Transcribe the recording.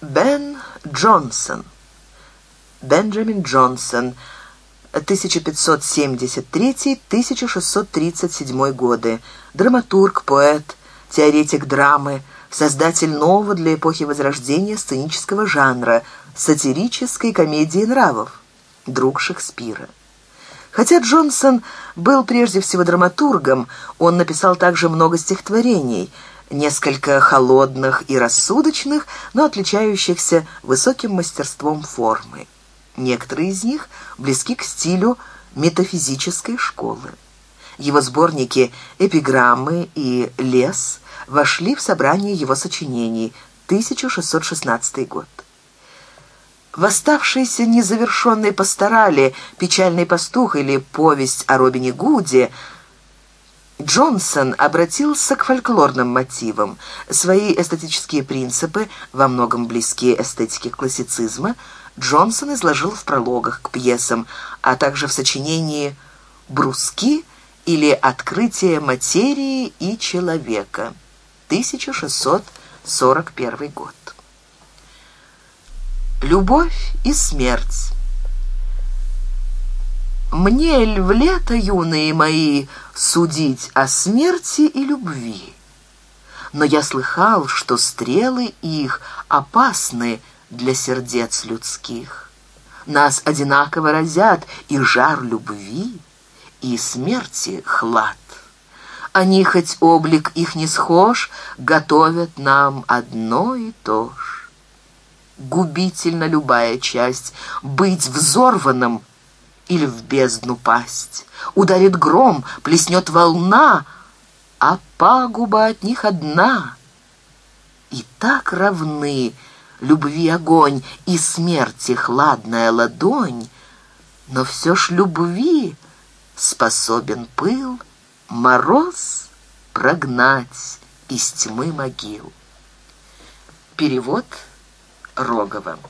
Бен Джонсон. Бенджамин Джонсон. 1573-1637 годы. Драматург, поэт, теоретик драмы, создатель нового для эпохи Возрождения сценического жанра, сатирической комедии нравов, друг Шекспира. Хотя Джонсон был прежде всего драматургом, он написал также много стихотворений, несколько холодных и рассудочных, но отличающихся высоким мастерством формы. Некоторые из них близки к стилю метафизической школы. Его сборники «Эпиграммы» и «Лес» вошли в собрание его сочинений, 1616 год. В Восставшиеся незавершенные пасторали «Печальный пастух» или «Повесть о Робине Гуде» Джонсон обратился к фольклорным мотивам. Свои эстетические принципы, во многом близкие эстетике классицизма, Джонсон изложил в прологах к пьесам, а также в сочинении «Бруски» или «Открытие материи и человека» 1641 год любовь и смерть. Мне ль в лето, юные мои, судить о смерти и любви? Но я слыхал, что стрелы их опасны для сердец людских. Нас одинаково разят и жар любви, и смерти хлад. Они, хоть облик их не схож, готовят нам одно и то же губительна любая часть. Быть взорванным или в бездну пасть. Ударит гром, плеснет волна, а пагуба от них одна. И так равны любви огонь и смерти хладная ладонь, но все ж любви способен пыл, мороз прогнать из тьмы могил. Перевод Роговым.